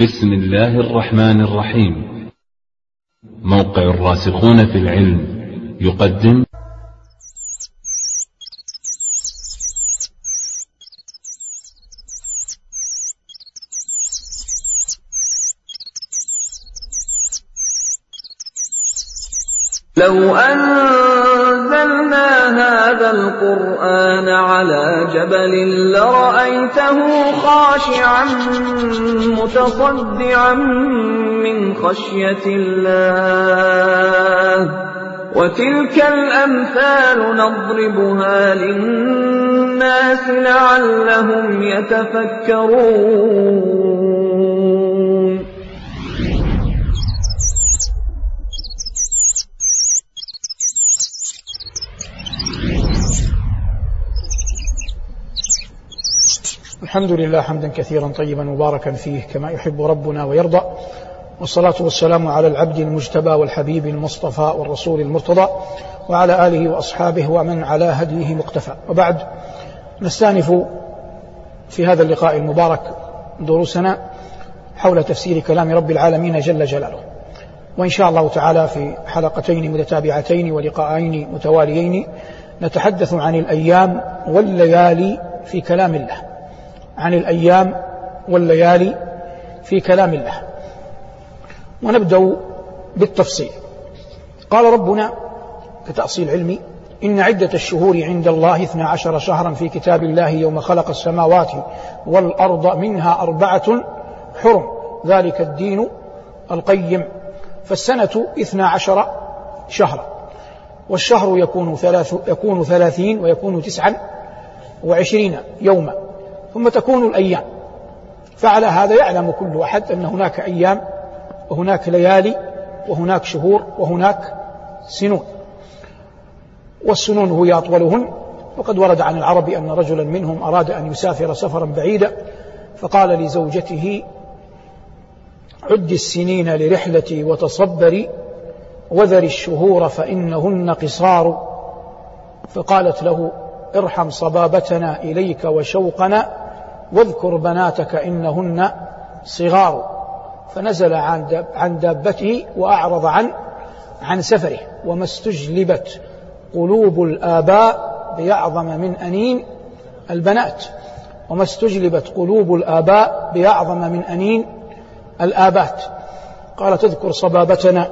بسم الله الرحمن الرحيم موقع الراسخون في العلم يقدم لو أنزلنا هذا القرآن على جبل لرأيته خاشعا متصدعا من خشية الله. وتلك الأمثال نضربها للناس لعلهم يتفكرون. الحمد لله حمدا كثيرا طيبا مباركا فيه كما يحب ربنا ويرضى والصلاة والسلام على العبد المجتبى والحبيب المصطفى والرسول المرتضى وعلى آله وأصحابه ومن على هديه مقتفى. وبعد نستأنف في هذا اللقاء المبارك دروسنا حول تفسير كلام رب العالمين جل جلاله. وإن شاء الله تعالى في حلقتين متتابعتين ولقاءين متواليين نتحدث عن الأيام والليالي في كلام الله. عن الأيام والليالي في كلام الله. ونبدأ بالتفصيل. قال ربنا كتأصيل علمي إن عدة الشهور عند الله اثنا عشر شهرا في كتاب الله يوم خلق السماوات والأرض منها أربعة حرم. ذلك الدين القيم. فالسنة اثنا عشر شهرا. والشهر يكون, ثلاث يكون ثلاثين ويكون تسعا وعشرين يوما. ثم تكون الأيام. فعلى هذا يعلم كل أحد أن هناك أيام وهناك ليالي وهناك شهور وهناك سنون. والسنون هي أطولهن. وقد ورد عن العرب أن رجلا منهم أراد أن يسافر سفرا بعيدا فقال لزوجته عد السنين لرحلتي وتصبري وذر الشهور فإنهن قصار. فقالت له ارحم صبابتنا إليك وشوقنا واذكر بناتك إنهن صغار. فنزل عن دابته وأعرض عن عن سفره. وما استجلبت قلوب الآباء بأعظم من أنين البنات. وما استجلبت قلوب الآباء بأعظم من أنين الآبات. قال تذكر صبابتنا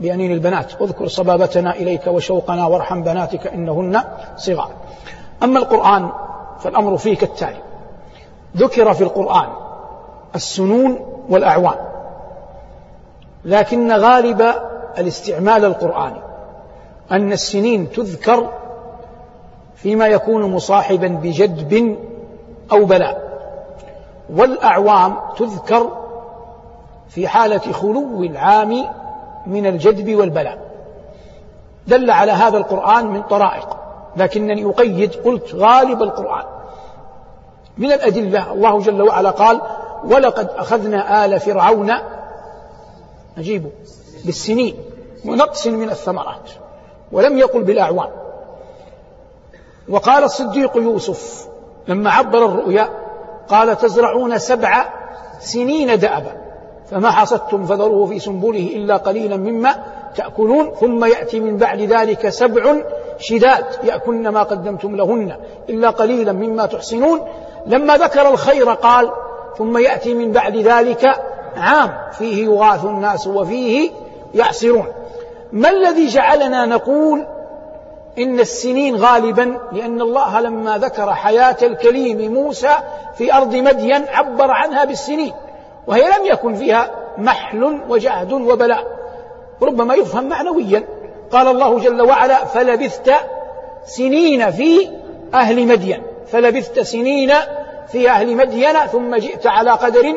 بأنين البنات. اذكر صبابتنا إليك وشوقنا وارحم بناتك إنهن صغار. أما القرآن فالأمر فيه كالتالي ذكر في القرآن السنون والأعوام لكن غالب الاستعمال القرآني أن السنين تذكر فيما يكون مصاحبا بجدب أو بلاء والأعوام تذكر في حالة خلو العام من الجدب والبلاء. دل على هذا القرآن من طرائق لكنني أقيد قلت غالب القرآن. من الأدلة. الله جل وعلا قال ولقد أخذنا آل فرعون نجيب. بالسنين ونقص من الثمرات ولم يقل بالأعوام وقال الصديق يوسف لما عبر الرؤيا قال تزرعون سبع سنين دأبا فما حصدتم فذروه في سنبله إلا قليلا مما تأكلون ثم يأتي من بعد ذلك سبع شداد يأكلن ما قدمتم لهن إلا قليلا مما تحسنون لما ذكر الخير قال ثم يأتي من بعد ذلك عام فيه يغاث الناس وفيه يعصرون. ما الذي جعلنا نقول إن السنين غالبا؟ لأن الله لما ذكر حياة الكليم موسى في أرض مدين عبر عنها بالسنين وهي لم يكن فيها محل وجهد وبلاء ربما يفهم معنويا. قال الله جل وعلا فلبثت سنين في أهل مدين. فلبثت سنين في أهل مدين ثم جئت على قدر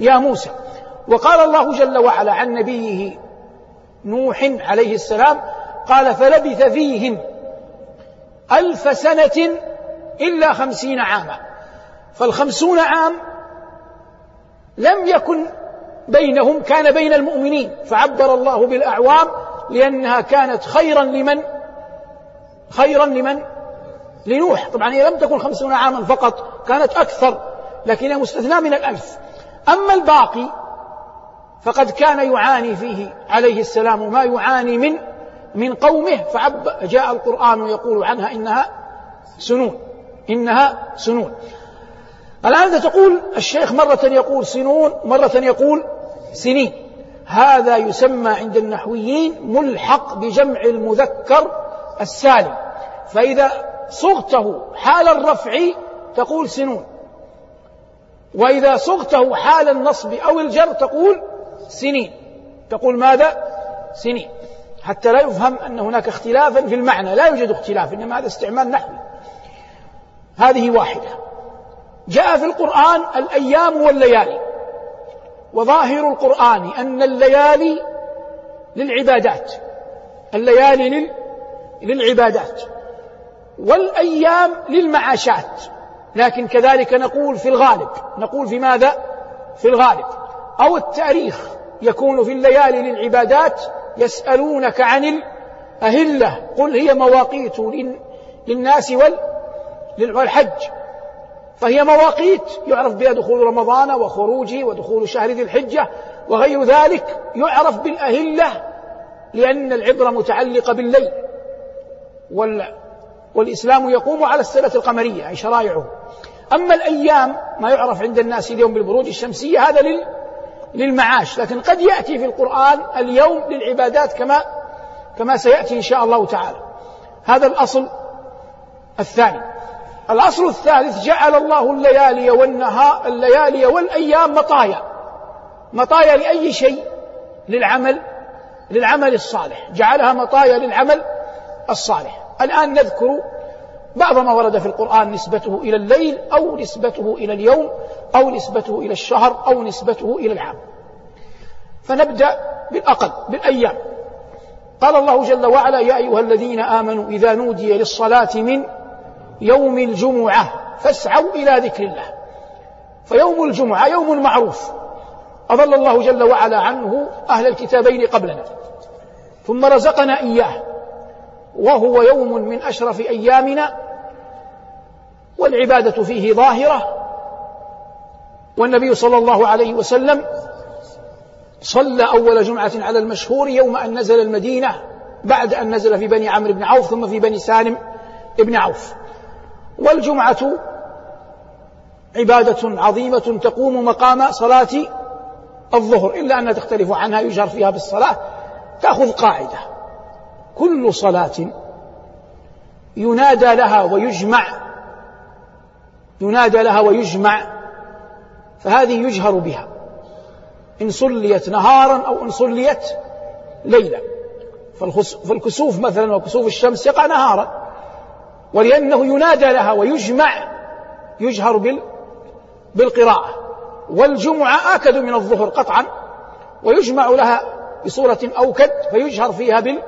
يا موسى. وقال الله جل وعلا عن نبيه نوح عليه السلام قال فلبث فيهم ألف سنة إلا خمسين عاما. فالخمسون عام لم يكن بينهم كان بين المؤمنين فعبر الله بالأعوام لأنها كانت خيرا لمن؟ خيرا لمن؟ لنوح طبعا هي لم تكن خمسون عاما فقط كانت أكثر لكنها مستثنى من الألف. أما الباقي فقد كان يعاني فيه عليه السلام ما يعاني من من قومه. فجاء القرآن يقول عنها إنها سنون إنها سنون. الآن تقول الشيخ مرة يقول سنون مرة يقول سنين. هذا يسمى عند النحويين ملحق بجمع المذكر السالم. فإذا صغته حال الرفع تقول سنون. وإذا صغته حال النصب أو الجر تقول سنين. تقول ماذا؟ سنين. حتى لا يفهم أن هناك اختلافا في المعنى. لا يوجد اختلاف إنما هذا استعمال نحوي. هذه واحدة. جاء في القرآن الأيام والليالي. وظاهر القرآن أن الليالي للعبادات. الليالي لل... للعبادات. والأيام للمعاشات. لكن كذلك نقول في الغالب. نقول في ماذا؟ في الغالب. أو التاريخ. يكون في الليالي للعبادات يسألونك عن الأهلة. قل هي مواقيت للناس والحج. فهي مواقيت. يعرف بها دخول رمضان وخروجه ودخول شهر ذي الحجة وغير ذلك. يعرف بالأهلة لأن العبرة متعلقة بالليل. والإسلام يقوم على السنة القمرية أي شرائعه. أما الأيام ما يعرف عند الناس اليوم بالبروج الشمسية هذا لل للمعاش. لكن قد يأتي في القرآن اليوم للعبادات كما كما سيأتي إن شاء الله تعالى. هذا الأصل الثاني. الأصل الثالث جعل الله الليالي والنهار الليالي والأيام مطايا. مطايا لأي شيء؟ للعمل للعمل الصالح. جعلها مطايا للعمل الصالح. الآن نذكر بعض ما ورد في القرآن نسبته إلى الليل أو نسبته إلى اليوم أو نسبته إلى الشهر أو نسبته إلى العام. فنبدأ بالأقل بالأيام. قال الله جل وعلا يا أيها الذين آمنوا إذا نودي للصلاة من يوم الجمعة فاسعوا إلى ذكر الله. فيوم الجمعة يوم معروف. أضل الله جل وعلا عنه أهل الكتابين قبلنا. ثم رزقنا إياه. وهو يوم من أشرف أيامنا والعبادة فيه ظاهرة والنبي صلى الله عليه وسلم صلى أول جمعة على المشهور يوم أن نزل المدينة بعد أن نزل في بني عمرو بن عوف ثم في بني سالم بن عوف. والجمعة عبادة عظيمة تقوم مقام صلاة الظهر إلا أنها تختلف عنها يجهر فيها بالصلاة تأخذ قاعدة. كل صلاة ينادى لها ويجمع ينادى لها ويجمع فهذه يجهر بها إن صليت نهارا أو إن صليت ليلا. فالكسوف مثلا وكسوف الشمس يقع نهارا ولأنه ينادى لها ويجمع يجهر بال بالقراءة. والجمعة آكد من الظهر قطعا ويجمع لها بصورة أوكد فيجهر فيها بال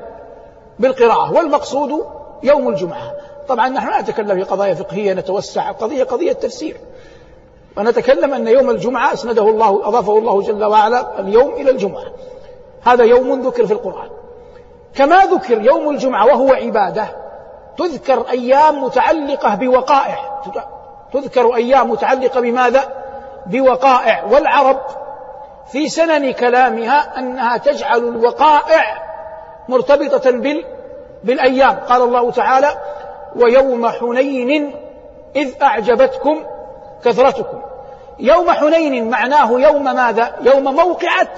بالقراءة والمقصود يوم الجمعة. طبعا نحن لا نتكلم في قضايا فقهية نتوسع القضية قضية تفسير ونتكلم أن يوم الجمعة أسنده الله أضافه الله جل وعلا اليوم إلى الجمعة. هذا يوم ذكر في القرآن. كما ذكر يوم الجمعة وهو عبادة تذكر أيام متعلقة بوقائع. تذكر أيام متعلقة بماذا؟ بوقائع. والعرب في سنن كلامها أنها تجعل الوقائع مرتبطة بال بالأيام. قال الله تعالى ويوم حنين إذ أعجبتكم كثرتكم. يوم حنين معناه يوم ماذا؟ يوم موقعة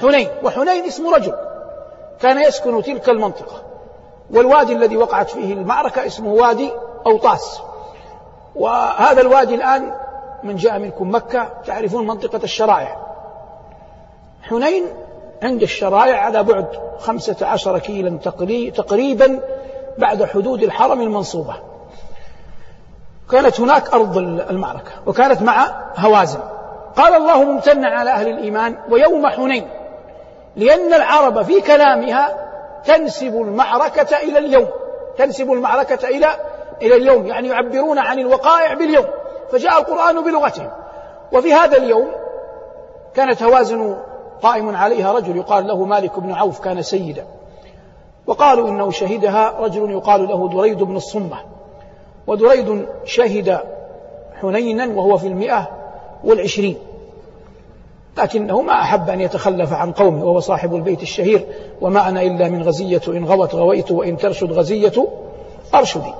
حنين. وحنين اسم رجل. كان يسكن تلك المنطقة. والوادي الذي وقعت فيه المعركة اسمه وادي أوطاس. وهذا الوادي الآن من جاء منكم مكة. تعرفون منطقة الشرائع. حنين عند الشرائع على بعد خمسة عشر كيلا تقريبا بعد حدود الحرم المنصوبة. كانت هناك أرض المعركة وكانت مع هوازن. قال الله ممتنا على أهل الإيمان ويوم حنين لأن العرب في كلامها تنسب المعركة إلى اليوم. تنسب المعركة إلى إلى اليوم يعني يعبرون عن الوقائع باليوم. فجاء القرآن بلغتهم. وفي هذا اليوم كانت هوازن قائم عليها رجل يقال له مالك بن عوف كان سيدا. وقالوا إنه شهدها رجل يقال له دريد بن الصمة. ودريد شهد حنينا وهو في المئة والعشرين. لكنه ما أحب أن يتخلف عن قومه وهو صاحب البيت الشهير. وما أنا إلا من غزية إن غوت غويت وإن ترشد غزية أرشدي.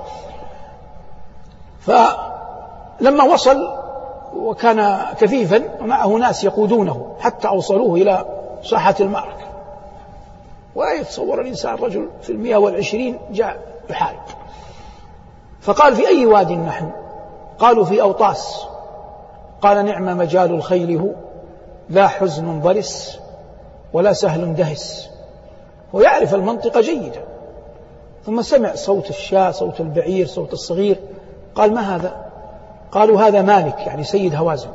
فلما وصل وكان كفيفا ومعه ناس يقودونه حتى أوصلوه إلى ساحة المعركة. ويتصور الإنسان رجل في المئة والعشرين جاء يحارب. فقال في أي واد نحن؟ قالوا في أوطاس. قال نعم مجال الخيل هو لا حزن ضرس ولا سهل دهس. ويعرف المنطق جيدا. ثم سمع صوت الشاة صوت البعير صوت الصغير. قال ما هذا؟ قالوا هذا مالك يعني سيد هوازن.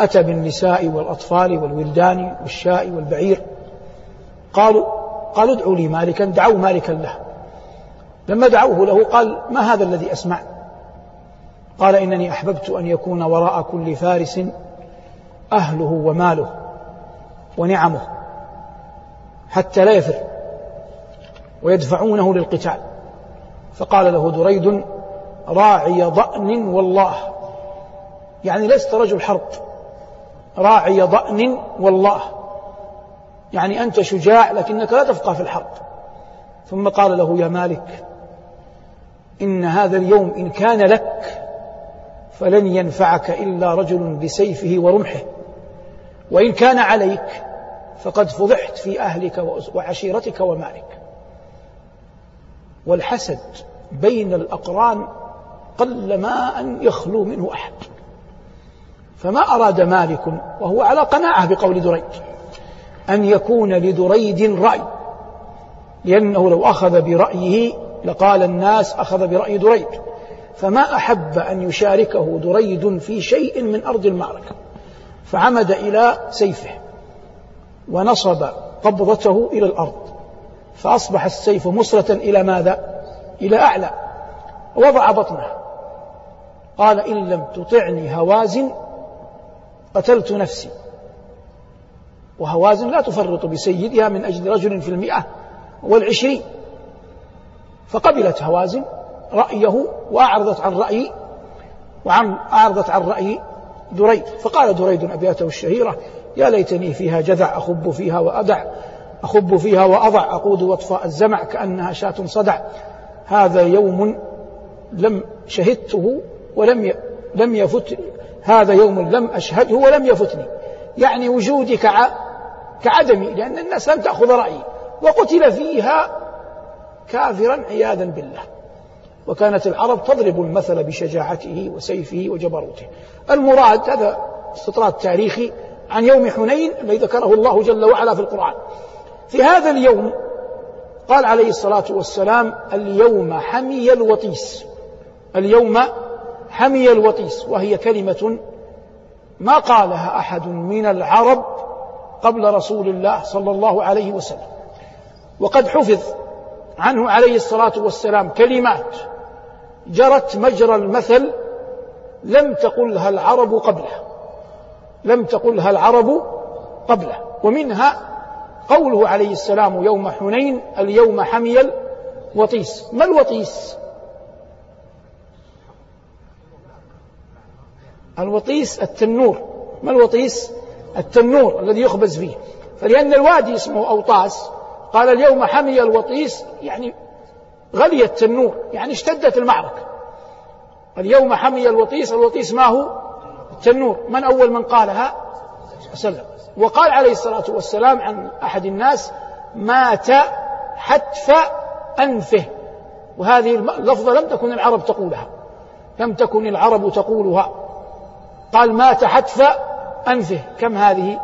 أتى بالنساء والأطفال والولدان والشاء والبعير. قالوا قالوا ادعوا لي مالكا دعوا مالكا له. لما دعوه له قال ما هذا الذي أسمع؟ قال إنني أحببت أن يكون وراء كل فارس أهله وماله ونعمه حتى لا يفر ويدفعونه للقتال. فقال له دريد راعي ضأن والله. يعني لست رجل حرب. راعي ضأن والله. يعني أنت شجاع لكنك لا تفقه في الحرب. ثم قال له يا مالك إن هذا اليوم إن كان لك فلن ينفعك إلا رجل بسيفه ورمحه. وإن كان عليك فقد فضحت في أهلك وعشيرتك ومالك. والحسد بين الأقران قل ما أن يخلو منه أحد. فما أراد مالك وهو على قناعة بقول دريد أن يكون لدريد رأي لأنه لو أخذ برأيه لقال الناس أخذ برأي دريد فما أحب أن يشاركه دريد في شيء من أرض المعركة. فعمد إلى سيفه ونصب قبضته إلى الأرض. فأصبح السيف مصرة إلى ماذا؟ إلى أعلى وضع بطنه. قال إن لم تطعني هوازن قتلت نفسي. وهوازن لا تفرط بسيدها من أجل رجل في المئة والعشرين. فقبلت هوازن رأيه وأعرضت عن رأي وعن أعرضت عن رأي دريد. فقال دريد أبياته الشهيرة يا ليتني فيها جذع أخب فيها وأدع أخب فيها وأضع أقود وطفاء الزمع كأنها شاة صدع. هذا يوم لم شهدته ولم لم يفت هذا يوم لم أشهده ولم يفتني. يعني وجودي كع كعدمي لأن الناس لم تأخذ رأيي. وقتل فيها كافرا عياذا بالله. وكانت العرب تضرب المثل بشجاعته وسيفه وجبروته. المراد هذا استطراد تاريخي عن يوم حنين الذي ذكره الله جل وعلا في القرآن. في هذا اليوم قال عليه الصلاة والسلام اليوم حمي الوطيس. اليوم حمي الوطيس وهي كلمة ما قالها أحد من العرب قبل رسول الله صلى الله عليه وسلم. وقد حفظ عنه عليه الصلاة والسلام كلمات جرت مجرى المثل لم تقلها العرب قبله لم تقلها العرب قبله ومنها قوله عليه السلام يوم حنين اليوم حمي الوطيس. ما الوطيس؟ الوطيس التنور. ما الوطيس؟ التنور الذي يخبز فيه. فلأن الوادي اسمه أوطاس قال اليوم حمي الوطيس يعني غلي التنور يعني اشتدت المعركة. اليوم حمي الوطيس الوطيس ما هو؟ التنور. من أول من قالها؟ وسلم. وقال عليه الصلاة والسلام عن أحد الناس مات حتف أنفه. وهذه اللفظة لم تكن العرب تقولها. لم تكن العرب تقولها. قال مات حتف أنفه. كم هذه؟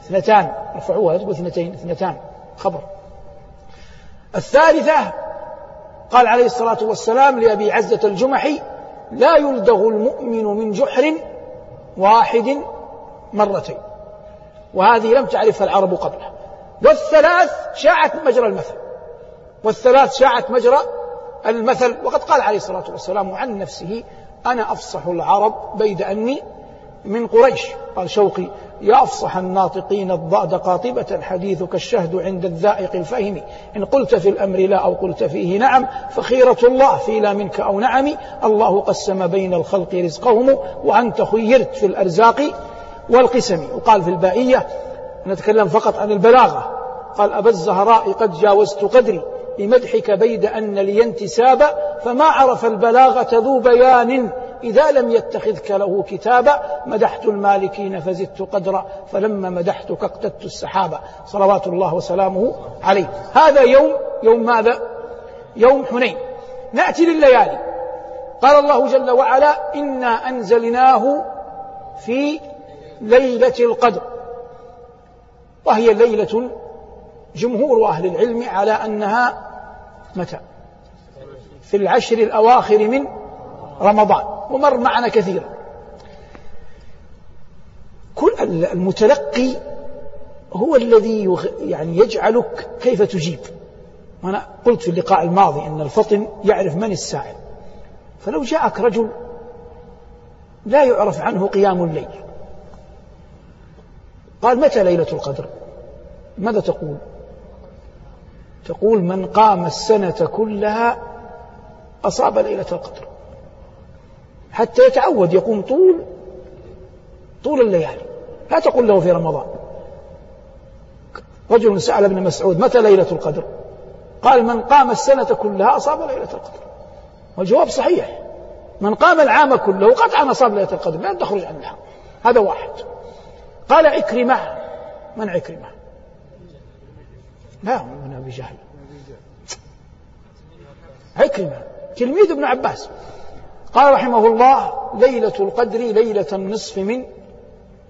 اثنتان. رفعوها لا تقول اثنتين اثنتان. خبر. الثالثة قال عليه الصلاة والسلام لأبي عزة الجمحي لا يلدغ المؤمن من جحر واحد مرتين. وهذه لم تعرفها العرب قبله. والثلاث شاعت مجرى المثل. والثلاث شاعت مجرى المثل. وقد قال عليه الصلاة والسلام عن نفسه أنا أفصح العرب بيد أني من قريش. قال شوقي يا أفصح الناطقين الضأد قاطبة حديثك الشهد عند الذائق الفهم. إن قلت في الأمر لا أو قلت فيه نعم فخيرة الله في لا منك أو نعم. الله قسم بين الخلق رزقهم وأنت خيرت في الأرزاق والقسم. وقال في البائية نتكلم فقط عن البلاغة. قال أبا الزهراء قد جاوزت قدري. بمدحك بيد أن لي انتسابا فما عرف البلاغة ذو بيان إذا لم يتخذك له كتابا مدحت المالكين فزدت قدرا فلما مدحتك اقتدت السحابة صلوات الله وسلامه عليه. هذا يوم يوم ماذا؟ يوم حنين. نأتي لليالي. قال الله جل وعلا إنا أنزلناه في ليلة القدر. وهي ليلة جمهور أهل العلم على أنها متى؟ في العشر الأواخر من رمضان. ومر معنا كثيرا. كل المتلقي هو الذي يعني يجعلك كيف تجيب. وأنا قلت في اللقاء الماضي أن الفطن يعرف من السائل. فلو جاءك رجل لا يعرف عنه قيام الليل قال متى ليلة القدر؟ ماذا تقول؟ تقول من قام السنة كلها أصاب ليلة القدر. حتى يتعود يقوم طول طول الليالي. لا تقول له في رمضان. رجل سأل ابن مسعود متى ليلة القدر؟ قال من قام السنة كلها أصاب ليلة القدر. والجواب صحيح. من قام العام كله قطعا أصاب ليلة القدر لا تخرج عنها. هذا واحد. قال عكرمة. من عكرمة؟ لا من أبي جهل. عكرمة تلميذ ابن عباس. قال رحمه الله ليلة القدر ليلة النصف من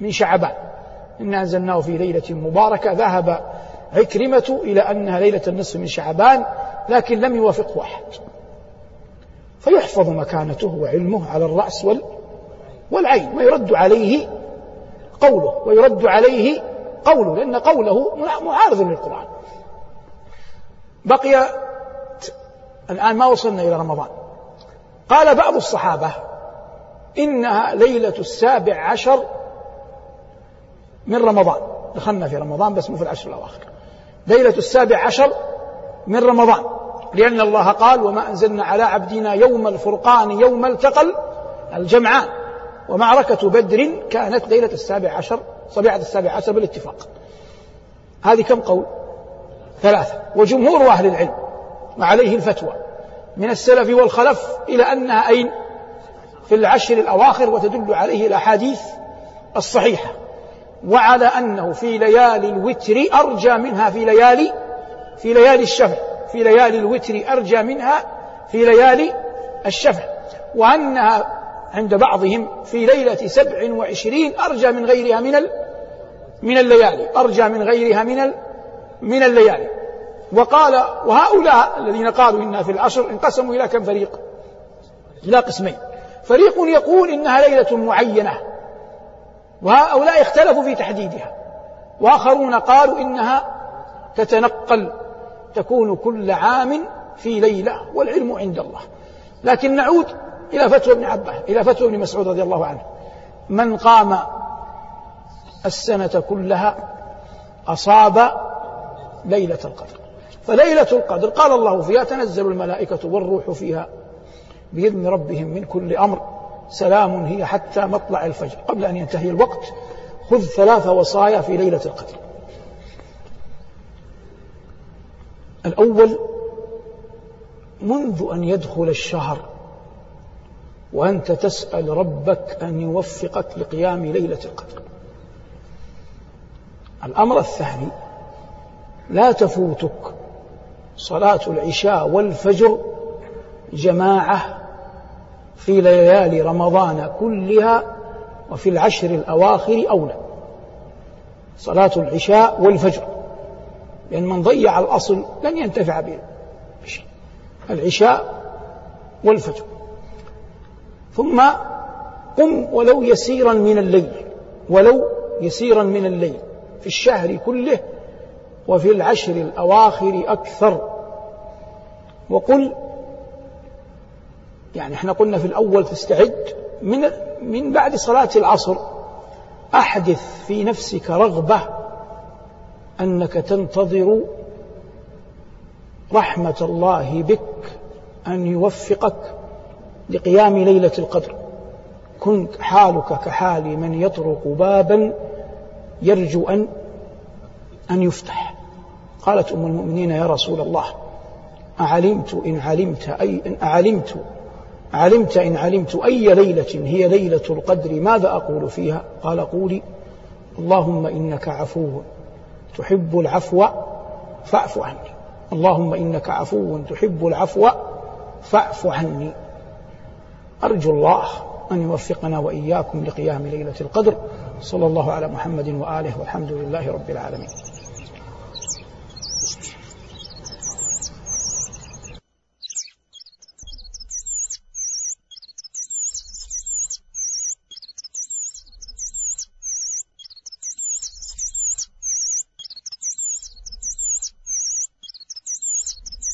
من شعبان. إنا أنزلناه في ليلة مباركة. ذهب عكرمة إلى أنها ليلة النصف من شعبان لكن لم يوافقه أحد فيحفظ مكانته وعلمه على الرأس وال والعين ويرد عليه قوله ويرد عليه قوله لأن قوله معارض للقرآن. بقي الآن ما وصلنا إلى رمضان. قال بعض الصحابة إنها ليلة السابع عشر من رمضان. دخلنا في رمضان بس مو في العشر الأواخر. ليلة السابع عشر من رمضان. لأن الله قال وما أنزلنا على عبدنا يوم الفرقان يوم التقى الجمعان. ومعركة بدر كانت ليلة السابع عشر صبيحة السابع عشر بالاتفاق. هذه كم قول؟ ثلاثة. وجمهور أهل العلم وعليه الفتوى من السلف والخلف إلى أنها أين؟ في العشر الأواخر وتدل عليه الأحاديث الصحيحة. وعلى أنه في ليالي الوتر أرجى منها في ليالي في ليالي الشفع في ليالي الوتر أرجى منها في ليالي الشفع. وأنها عند بعضهم في ليلة سبع وعشرين أرجى من غيرها من من الليالي أرجى من غيرها من من الليالي. وقال وهؤلاء الذين قالوا إنها في العشر انقسموا إلى كم فريق؟ إلى قسمين. فريق يقول إنها ليلة معينة. وهؤلاء اختلفوا في تحديدها. وآخرون قالوا إنها تتنقل تكون كل عام في ليلة والعلم عند الله. لكن نعود إلى فتوى ابن عباس إلى فتوى ابن مسعود رضي الله عنه. من قام السنة كلها أصاب ليلة القدر. فليلة القدر قال الله فيها تنزل الملائكة والروح فيها بإذن ربهم من كل أمر. سلام هي حتى مطلع الفجر قبل أن ينتهي الوقت. خذ ثلاث وصايا في ليلة القدر. الأول منذ أن يدخل الشهر وأنت تسأل ربك أن يوفقك لقيام ليلة القدر. الأمر الثاني لا تفوتك صلاة العشاء والفجر جماعة في ليالي رمضان كلها وفي العشر الأواخر أولى. صلاة العشاء والفجر. لأن من ضيع الأصل لن ينتفع بشيء. العشاء والفجر. ثم قم ولو يسيرا من الليل. ولو يسيرا من الليل. في الشهر كله وفي العشر الأواخر أكثر. وقل يعني إحنا قلنا في الأول تستعد من من بعد صلاة العصر. أحدث في نفسك رغبة أنك تنتظر رحمة الله بك أن يوفقك لقيام ليلة القدر. كنت حالك كحال من يطرق بابا يرجو أن أن يفتح. قالت أم المؤمنين يا رسول الله أعلمت إن علمت أي إن أعلمت علمت إن علمت أي ليلة هي ليلة القدر ماذا أقول فيها؟ قال قولي اللهم إنك عفو تحب العفو فاعف عني. اللهم إنك عفو تحب العفو فاعف عني. أرجو الله أن يوفقنا وإياكم لقيام ليلة القدر. صلى الله على محمد وآله والحمد لله رب العالمين.